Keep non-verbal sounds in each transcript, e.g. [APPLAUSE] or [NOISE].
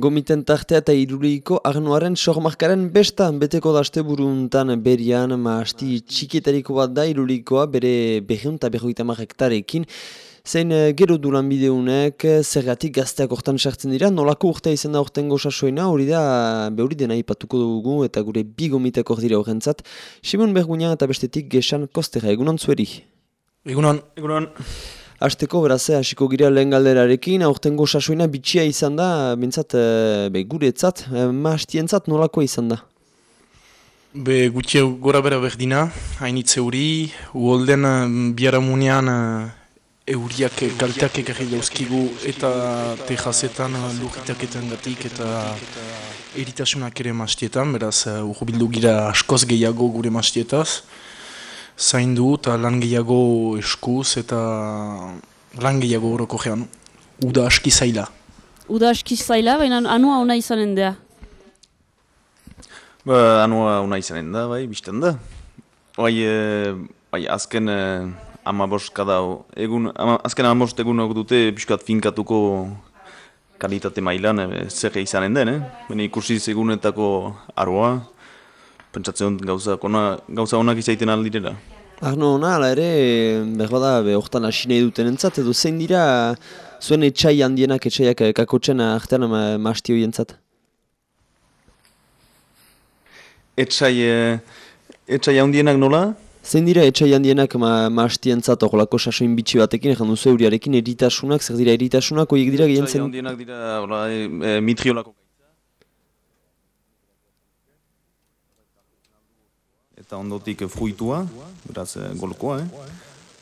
Gomiten tartea eta iruliko arnoaren sormarkaren besta beteko daste buruntan berian maasti txikietariko bat da irulikoa bere behiun eta behoita hektarekin. Zein eh, gero duran bideunek zergatik gazteak hortan sartzen dira, nolako urtea izan da horten gozasoena, hori da behuri dena ipatuko dugu eta gure bi gomitek hor dira horrentzat. Simon Bergunian eta bestetik gesan kostera, egunon zueri? Egunon. Egunon. Azteko beraz, hasiko gira lehen galderarekin, aurtengo sasoina bitxia izan da, bintzat, e, be, guretzat, e, maastientzat nolako izan da? Be, gutxe gora bera berdina, hainitze euri, uolden biara munean euriak galteak ekarri dauzkigu eta tejazetan lurritaketan gatik eta eritasunak ere maastietan, beraz, urbildu gira askoz gehiago gure maastietaz zaindu eta lan gehiago eskuz eta lan gehiago horoko gehan. Uda aski zaila. Uda aski zaila, baina anua ona izanen da? Ba, anua ona izanen da, bai, bizten da. Bai, e, bai azken e, kada, egun, ama, azken amabost egun dute piskat finkatuko kalitate mailan e, zer izanen den, eh? Baina ikusi egunetako aroa, pentsatzen gauza, kona, gauza onak izaiten aldirela. Arno, ona, ala ere, behar da, behortan hasi nahi duten entzat, edo zein dira zuen etxai handienak etxaiak eh, kakotzen artean ma, maasti hori entzat? Etxai, eh, etxai handienak nola? Zein dira etxai handienak ma, maasti entzat, horrelako sasoin bitxi batekin, egin duzu euriarekin eritasunak, zer dira eritasunak, horiek dira gehen zen? Etxai handienak dira, hola, e, mitriolako. Eta ondotik fruitua, beraz eh, golkoa, eh?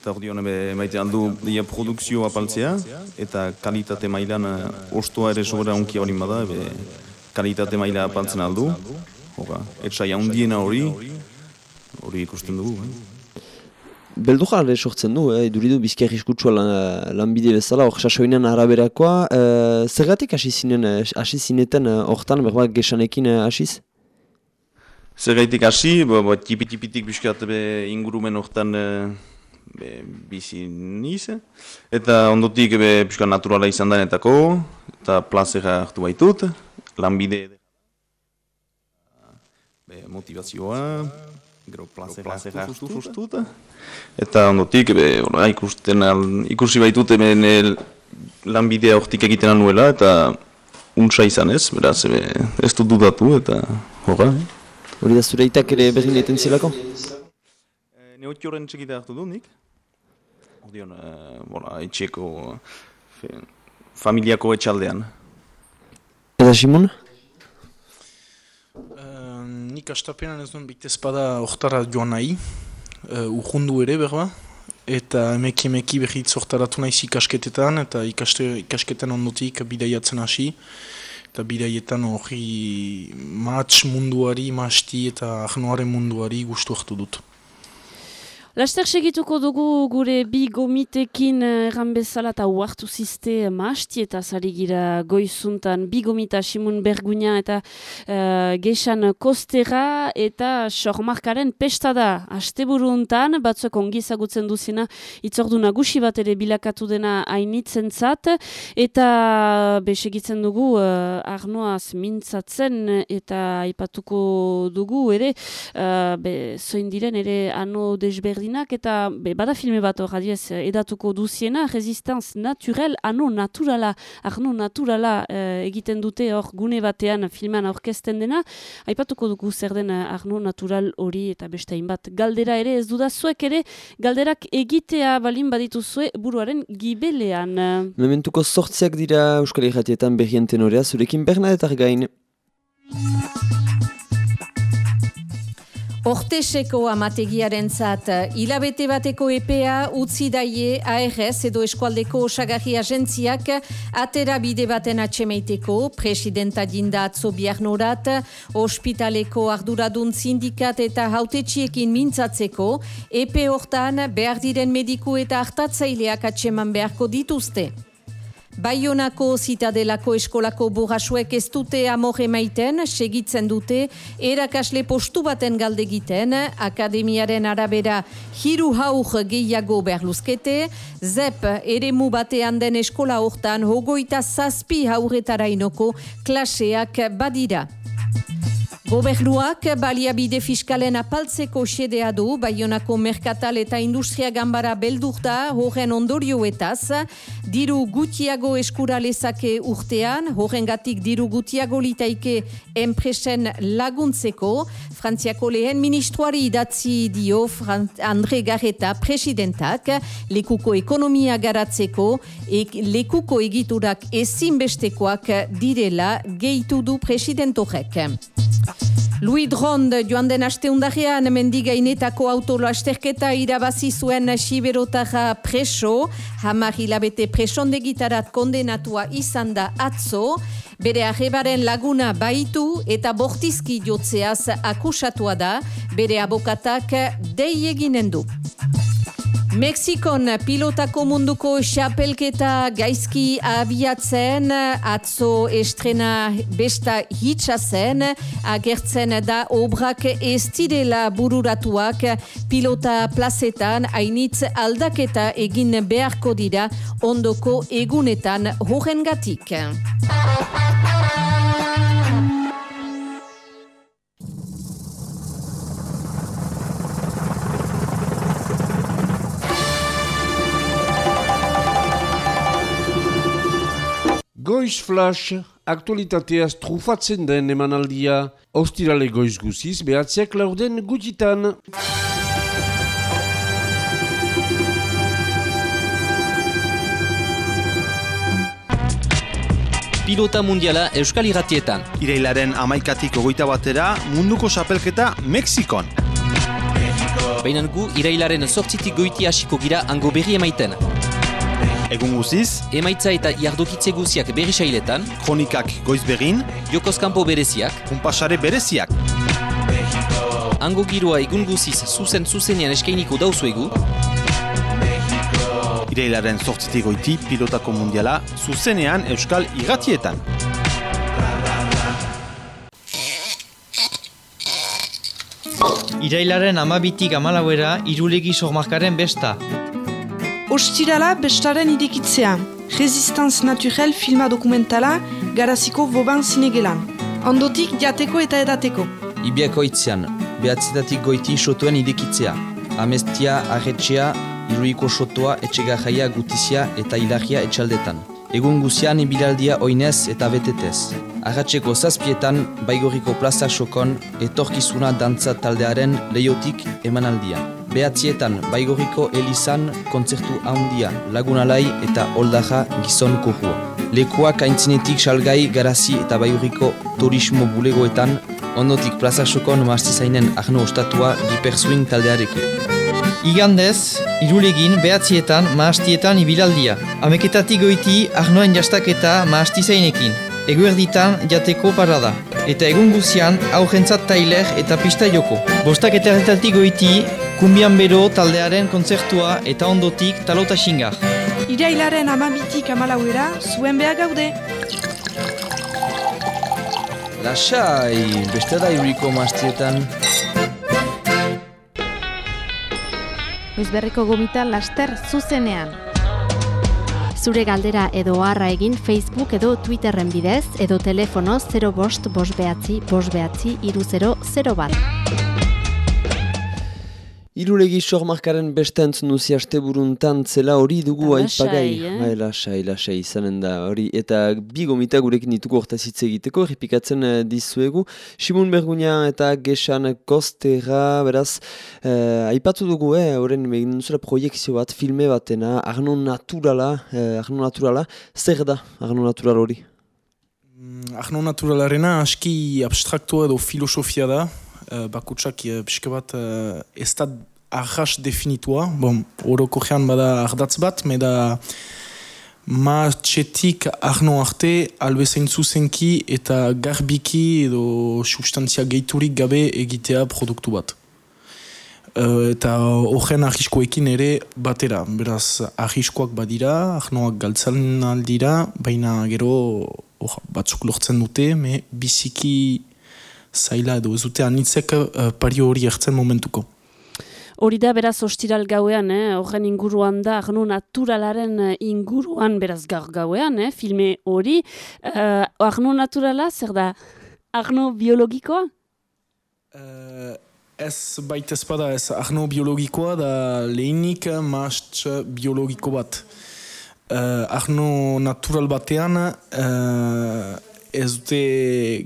Eta hori hone maite aldu dia produkzio apaltzea, eta kalitate mailan uh, ostoa ere sobera onkia hori bada, be, kalitate maila apaltzen aldu. Hora, etxai handiena hori, hori ikusten dugu. Eh? Beldu jarre sortzen du, eh? duridu bizkia riskutsua lan, lanbide bezala, hor sasoinan araberakoa. Eh, zergatik hasi hasi zineten hortan, berbak gesanekin hasiz? Zer gaitik hasi, tipi-tipitik biskat ingurumen hortan be, bizi niz. Eta ondotik be, biskat naturala izan denetako, eta plazera hartu baitut, lanbide be, motivazioa, gero plazera, plazera hartu fustut. Eta ondotik be, ora, ikusten al, ikusi baitut hemen lanbidea hortik egiten anuela, eta untsa izan ez, beraz, be, ez dut dudatu, eta horra. Eh? Hori da zure itak ere berrin eten zilako? E, Neotio horren txekita hartu du nik. Hori hon, e, bola, etxeko, fe, familiako etxaldean. Eta Simon? Uh, nik astapenan ez duen bite espada oktara joan nahi, uh, urrundu ere berba, eta emeki emeki behit zortaratu nahi ikasketetan, eta ikaste, ikasketan ondotik bidaiatzen hasi eta bidaietan hori matx munduari, masti eta ahnoaren munduari gustu hartu dut. Laster segituko dugu gure bi gomitekin eh, erran bezala eta uartu ziste maasti eta zari goizuntan bi gomita Simun Berguina eta uh, Gesan Kostera eta Sormarkaren pesta da. Asteburu untan, batzuek ongizagutzen duzina itzordu nagusi bat ere bilakatu dena hainitzen zat eta besegitzen dugu uh, arnoaz mintzatzen eta aipatuko dugu ere uh, be, zoin diren ere ano desberdi desberdinak eta be, bada filme bat hor adiez edatuko duziena, Resistance Naturel, ano naturala, arno naturala eh, egiten dute hor gune batean filman aurkezten dena, aipatuko dugu zer den eh, arno natural hori eta beste bat galdera ere ez duda zuek ere galderak egitea balin baditu zue buruaren gibelean. Mementuko sortziak dira Euskal Herratietan berrien tenorea, zurekin Bernadetar gain. Horteseko amategiaren zat, hilabete bateko EPA utzi daie ARS edo eskualdeko osagarri agentziak atera bide baten atxemeiteko, presidenta dinda atzo biarnorat, ospitaleko arduradun sindikat eta hautetxiekin mintzatzeko, EP hortan behar diren mediku eta hartatzaileak atxeman beharko dituzte. Baionako zitadelako eskolako burrasuek ez dute amore maiten, segitzen dute, erakasle postu baten galdegiten, akademiaren arabera hiru haur gehiago berluzkete, zep ere mu batean den eskola hortan hogoita zazpi hauretara inoko klaseak badira. Gobernuak baliabide fiskalen apaltzeko xedea du, Baionako Merkatal eta Industria Gambara beldurta horren ondorioetaz, diru gutiago eskura lezake urtean, horren gatik diru gutiago litaike enpresen laguntzeko, Frantziako lehen ministroari idatzi dio Andre Garreta presidentak, lekuko ekonomia garatzeko, e lekuko egiturak ezinbestekoak direla gehitu du presidentorek. Louis Drond joan den aste undarean mendigainetako autolo asterketa irabazi zuen siberotara preso, hamar hilabete presondegitarat kondenatua izan da atzo, bere arrebaren laguna baitu eta bortizki jotzeaz akusatua da, bere abokatak dei eginen du. Mexikon pilotako munduko xapelketa gaizki abiatzen, atzo estrena besta hitsa zen, agertzen da obrak ez direla bururatuak pilota plazetan hainitz aldaketa egin beharko dira ondoko egunetan horrengatik. Goiz Flash, aktualitateaz trufatzen den emanaldia, ostirale goiz guziz, behatziak laurden gutitan. Pilota mundiala Euskal Iratietan. Irailaren amaikatik ogoita batera, munduko sapelketa Mexikon. Baina gu, irailaren sortzitik goiti hasiko gira ango berri emaiten. Egun guziz, Emaitza eta jardokitze guziak berri sailetan, kronikak goiz begin, jokozkampo bereziak, kumpasare bereziak. ango giroa egun guziz zuzen zuzenean eskainiko dauzuegu, Irailaren sortzitik goiti, pilotako mundiala, zuzenean Euskal Iratietan. Irailaren amabitik amalauera irulegi sormarkaren besta. Ostirala bestaren irekitzea. Resistance Naturel filma dokumentala garaziko boban zinegelan. Ondotik jateko eta edateko. Ibiako itzean, behatzetatik goiti sotuen idekitzea. Amestia, arretxea, iruiko sotoa, etxegajaia, gutizia eta hilagia etxaldetan. Egun guzian ibilaldia oinez eta betetez. Arratxeko zazpietan, baigoriko plaza sokon, etorkizuna dantza taldearen leiotik emanaldia. Behatzietan, baigoriko elizan, kontzertu handia, lagunalai eta oldaja gizon kohua. Lekuak aintzinetik salgai garazi eta baigoriko turismo bulegoetan, ondotik plaza sokon mastizainen ahno ostatua giperzuin taldearekin. Igandez, irulegin behatzietan maastietan ibilaldia. Ameketatik goiti arnoen jastaketa maastizainekin. Eguerditan jateko parada. Eta egun guzian aurrentzat tailer eta pista joko. Bostak eta goiti kumbian bero taldearen kontzertua eta ondotik talota xingar. Irailaren amabitik amalauera zuen behar gaude. Lasai, beste da iruriko mastietan. Goizberriko gomita laster zuzenean. Zure galdera edo harra egin Facebook edo Twitterren bidez edo telefono 0 bost bost behatzi bost behatzi iru 0 0 bat. Irulegi sormarkaren beste entzun duzi aste buruntan zela hori dugu aipagai. eh? Bai, lasai, lasai izanen da hori. Eta bi gomita gurekin dituko hortaz hitz egiteko, errepikatzen eh, dizuegu. Simon Berguna eta Gesan Kostera, beraz, eh, aipatu dugu, eh, horren egin duzula proiekzio bat, filme batena, arno naturala, eh, arno naturala, zer da arno natural hori? Mm, Arno naturalarena aski abstraktua edo filosofia da, uh, bakutsak uh, pixka bat uh, ez da arras definitua, bon, orokojean bada ardatz bat, me da ma txetik arno arte albezain zuzenki eta garbiki edo substantzia gehiturik gabe egitea produktu bat. eta horren ahiskoekin ere batera. Beraz, ahiskoak badira, ahnoak galtzan aldira, baina gero oh, batzuk lortzen dute, me biziki zaila edo ez dute anitzek uh, pario hori hartzen momentuko. Hori da beraz ostiral gauean, eh? horren inguruan da, arno naturalaren inguruan beraz gaur gauean, eh? filme hori. Uh, arno naturala, zer da, arno biologikoa? Uh, Ez baita espada ez arno biologikoa da lehenik maast biologiko bat. Uh, arno natural batean uh, ez dute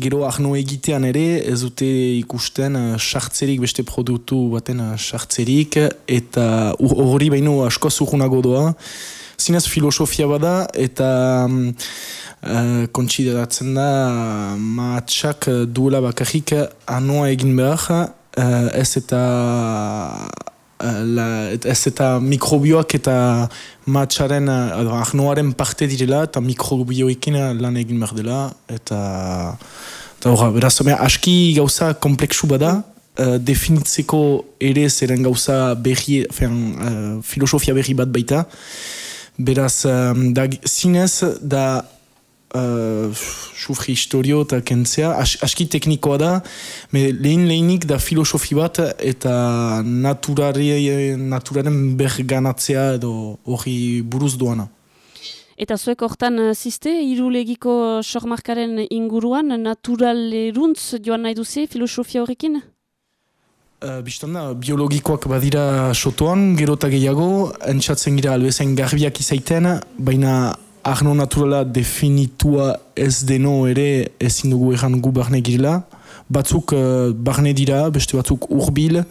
gero arno egitean ere ez dute ikusten sartzerik beste produktu baten sartzerik eta hori baino asko zuhunago doa. Zinez filosofia bada eta uh, kontsideratzen da maatsak duela bakarrik anoa egin behar uh, ez eta la, ez eta mikrobioak eta matxaren, uh, ahnoaren parte direla eta mikrobioekin lan egin behar dela eta eta horra, beraz, aski gauza kompleksu bada uh, definitzeko ere zeren gauza berri, fean, uh, filosofia berri bat baita. Beraz, um, da, zinez da uh, sufri historio eta kentzea, as, aski teknikoa da, me lehen lehenik da filosofi bat eta naturari, naturaren berganatzea edo hori buruz duana. Eta zuek hortan uh, ziste, irulegiko sormarkaren inguruan, naturaleruntz joan nahi duzi filosofia horrekin? Uh, Bistanda, biologikoak badira sotoan, gerota gehiago, entzatzen gira albezen garbiak izaiten, baina arno naturala definitua ez deno ere ezin dugu erran gu barne girela. Batzuk uh, barne dira, beste batzuk urbil.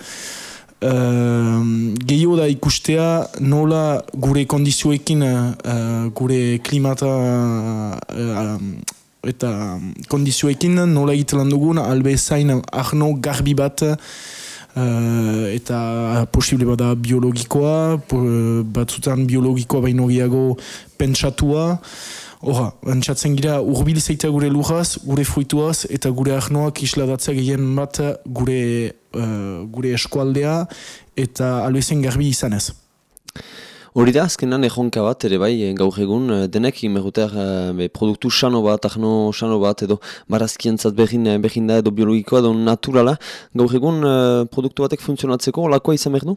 Uh, Gehio da ikustea nola gure kondizioekin, uh, gure klimata uh, eta kondizioekin nola egitelan dugun albe zain arno garbi bat Uh, eta posible bada biologikoa, batzutan biologikoa baino gehiago pentsatua. Hora, entzatzen gira urbil zeitea gure lujaz, gure fruituaz, eta gure ahnoak isladatzea gehien bat gure, uh, gure eskualdea eta albezen garbi izanez. Hori da, azkenan ejonka bat, ere bai, eh, gaur egun, eh, denek imeruter e, produktu sano bat, ahno sano bat, edo barazkientzat behin, behin da, edo biologikoa, edo naturala. Gaur egun, produktu batek funtzionatzeko, lakoa izan behar du?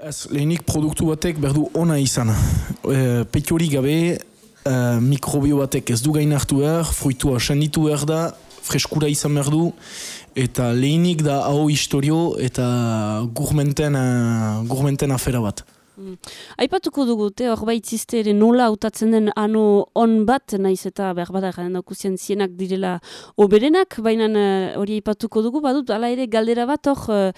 Ez, lehenik produktu batek behar du ona izan. E, Petiori gabe, e, mikrobio batek ez du gain hartu behar, fruitua senditu behar da, freskura izan behar du, eta lehenik da hau historio eta gurmenten, uh, gurmenten afera bat. Mm. Aipatuko dugu, te hor baitzizte ere nola hautatzen den ano on bat, naiz eta behar egin daukuzien zienak direla oberenak, baina uh, hori aipatuko dugu, badut, ala ere galdera bat hor uh,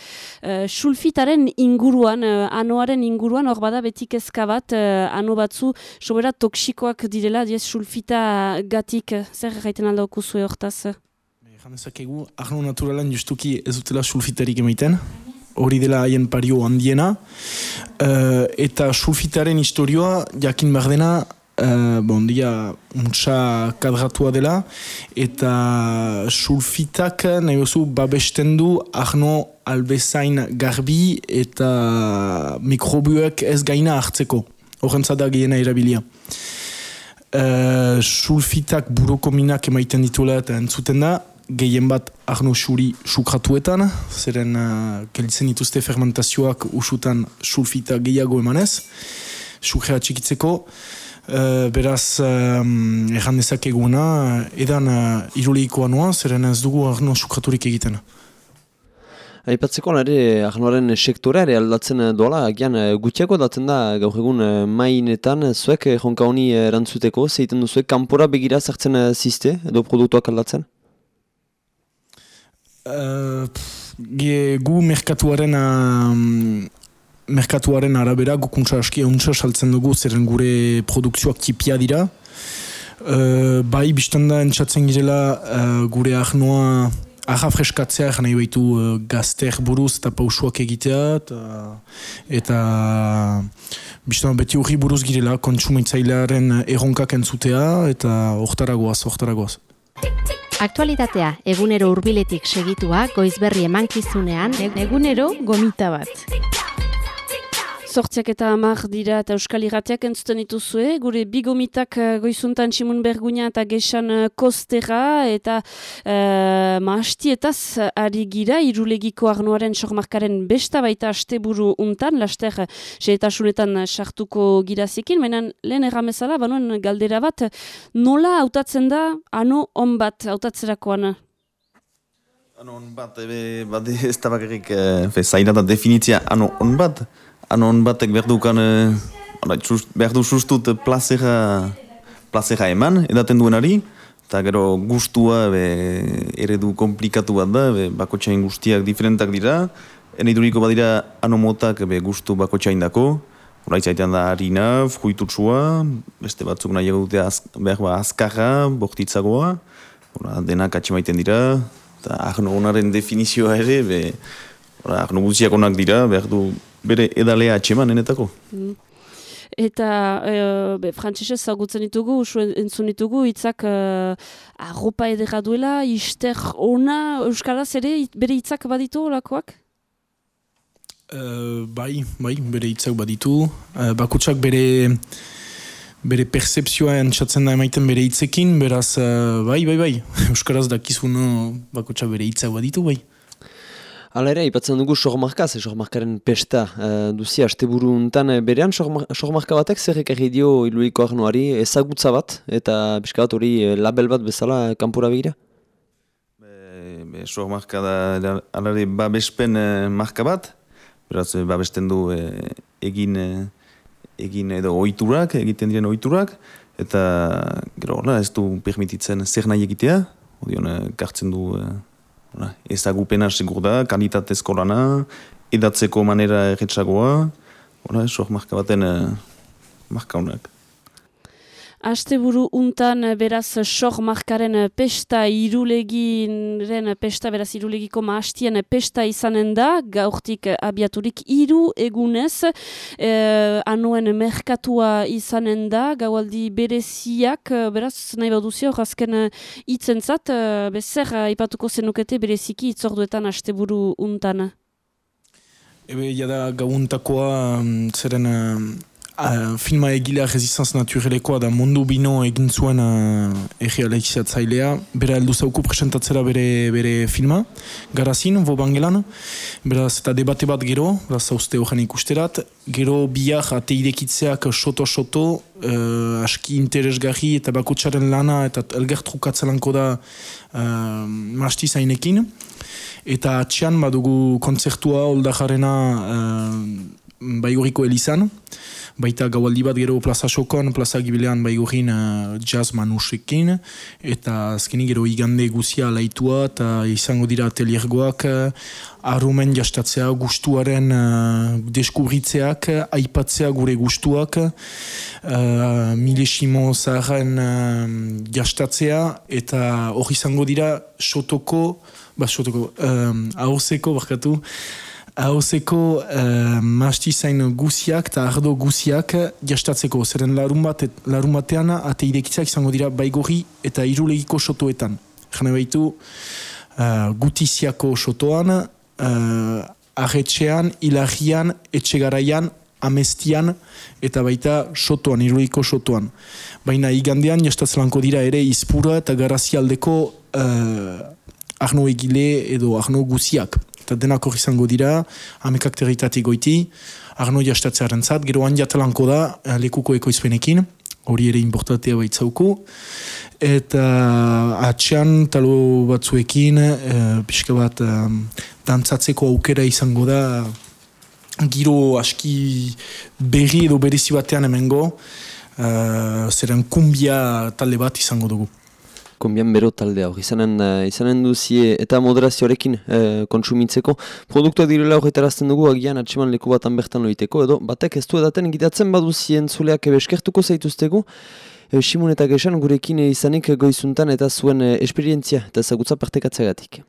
uh, sulfitaren inguruan, uh, anoaren inguruan, hor bada betik ezka bat, uh, ano batzu sobera toksikoak direla, diez sulfita gatik, zer gaiten aldaukuzu hortaz? Janezakegu, arno naturalan justuki ez dutela sulfitarik emaiten, hori dela haien pario handiena, uh, eta sulfitaren historioa jakin behar dena, uh, bon, dia, untsa kadratua dela, eta sulfitak nahi oso babesten du arno albezain garbi eta mikrobioek ez gaina hartzeko, horren zada gehiena erabilia. Uh, sulfitak burokominak emaiten dituela eta entzuten da, gehien bat arno suri sukratuetan, zeren uh, gelitzen dituzte fermentazioak usutan sulfita gehiago emanez, sukrea txikitzeko, uh, beraz um, erran dezakeguna, edan uh, iruleikoa noa, zeren ez dugu arno sukraturik egiten. Aipatzeko nare arnoaren sektorea ere aldatzen doala, gian gutxiako datzen da gaur egun mainetan, zuek jonka honi erantzuteko, zeiten duzuek kanpora begira zertzen ziste edo produktuak aldatzen? Uh, gu merkatuaren um, merkatuaren arabera gukuntza aski euntza saltzen dugu zeren gure produkzioak tipia dira uh, bai biztanda entzatzen girela uh, gure ahnoa aha freskatzea egin nahi baitu uh, gazter buruz eta pausuak egitea eta, eta biztanda beti hori buruz girela kontsumitzailearen erronkak entzutea eta ortaragoaz, ortaragoaz. Aktualitatea egunero hurbiletik segitua goizberri emankizunean egunero gomita bat. Zortziak eta amak dira eta Euskal Iratiak entzuten dituzue, gure bigomitak uh, goizuntan Simun Berguna eta Gexan uh, Kostera eta uh, maastietaz ari gira, irulegiko arnoaren sokmarkaren besta baita asteburu untan, laster seetasunetan sartuko girazekin, menan lehen erramezala, banuen galdera bat, nola hautatzen da ano on bat hautatzerakoan? Ano on bat, ebe, bat ez da bakarrik, e, zaila da definitzia ano on bat, anon batek behar dukan, e, behar du sustut plazera, plazera eman, edaten duenari, eta gero gustua be, eredu komplikatu bat da, be, bakotxain guztiak diferentak dira, ene iduriko badira anomotak be, gustu bakotxain dako, Horaitz zaitean da harina, fruitutsua, beste batzuk nahi dute az, behar ba azkarra, bortitzagoa, denak atxemaiten dira, eta ahno honaren definizioa ere, be, ahno guztiak onak dira, behar du bere edalea atxeman enetako. Mm. Eta e, frantzesez zagutzen ditugu, entzun ditugu, itzak e, arropa edera duela, ister ona, Euskaraz ere, bere itzak baditu olakoak? Uh, bai, bai, bere itzak baditu. Uh, bakutsak bere bere percepzioa entzatzen da emaiten bere hitzekin, beraz, uh, bai, bai, bai, [LAUGHS] Euskaraz dakizun bakutsak bere itzak baditu, bai. Hala ere, ipatzen dugu sogmarka, ze sogmarkaren pesta uh, duzia, aste buru untan, eh, berean sogmarka batek zer ekarri dio iluiko arnuari ezagutza bat, eta biska bat hori eh, label bat bezala kanpura begira? Be, be sogmarka da, alare, babespen uh, marka bat, beraz, babesten du egin, egin edo oiturak, egiten diren oiturak, eta gero, ez du permititzen zer nahi egitea, odion, kartzen du ezagupena segur da, kalitatezko lana, edatzeko manera erretxagoa, sok marka baten uh, marka honak. Asteburu untan beraz sok markaren pesta irulegiren pesta, beraz irulegiko maastien pesta izanen da, gaurtik abiaturik iru egunez, eh, anuen merkatua izanen da, gaualdi bereziak, beraz nahi baduzio, azken itzentzat, bezer ipatuko zenukete bereziki itzorduetan asteburu untan. Ebe, jada gauntakoa, mm, zeren Uh, filma egilea resistance naturelekoa da mundu bino egin zuen uh, egi aleizatzailea. Bera heldu zauku presentatzera bere, bere filma, garazin, bo bangelan. Beraz, eta debate bat gero, beraz, hauzte horren ikusterat. Gero biak ate idekitzeak soto-soto, uh, aski interesgarri eta bakutsaren lana eta elgertrukatzelanko da uh, masti zainekin. Eta atxean badugu kontzertua oldajarena uh, baiguriko elizan baita gaualdi bat gero plaza sokon, plaza gibilean baigurin uh, jazz manusekin, eta azkenik gero igande guzia laitua, eta izango dira ateliergoak, uh, arrumen jastatzea gustuaren uh, deskubritzeak, aipatzea gure gustuak, uh, milesimo zaharren uh, jastatzea, eta hori izango dira sotoko, ba sotoko, um, ahozeko, barkatu, Hauzeko uh, mastizain guziak eta ardo guziak jastatzeko, zeren larun, bat, larun batean ate irekitzak izango dira baigorri eta irulegiko sotoetan. Jane baitu uh, gutiziako sotoan, uh, arretxean, ilahian, etxegaraian, amestian eta baita sotoan, irulegiko sotoan. Baina igandean jastatzelanko dira ere izpura eta garazialdeko uh, arno egile edo arno guziak eta denak hori izango dira, amekak territatik goiti, arno jastatzearen zat, gero handiatalanko da, eh, lekuko ekoizpenekin, hori ere importatea baitzauku, eta atxean talo batzuekin, e, pixka bat, e, dantzatzeko aukera izango da, giro aski berri edo berezi batean emengo, e, zeren kumbia talde bat izango dugu konbian bero taldea hori izanen, uh, izanen duzie eta moderazioarekin uh, kontsumitzeko. Produktua direla horretarazten dugu agian atseman leku batan bertan loiteko edo batek ez du edaten egitatzen baduzien zuleak ebeskertuko zaituztegu. E, Simun eta Gesan gurekin izanik goizuntan eta zuen esperientzia eta ezagutza partekatzeagatik.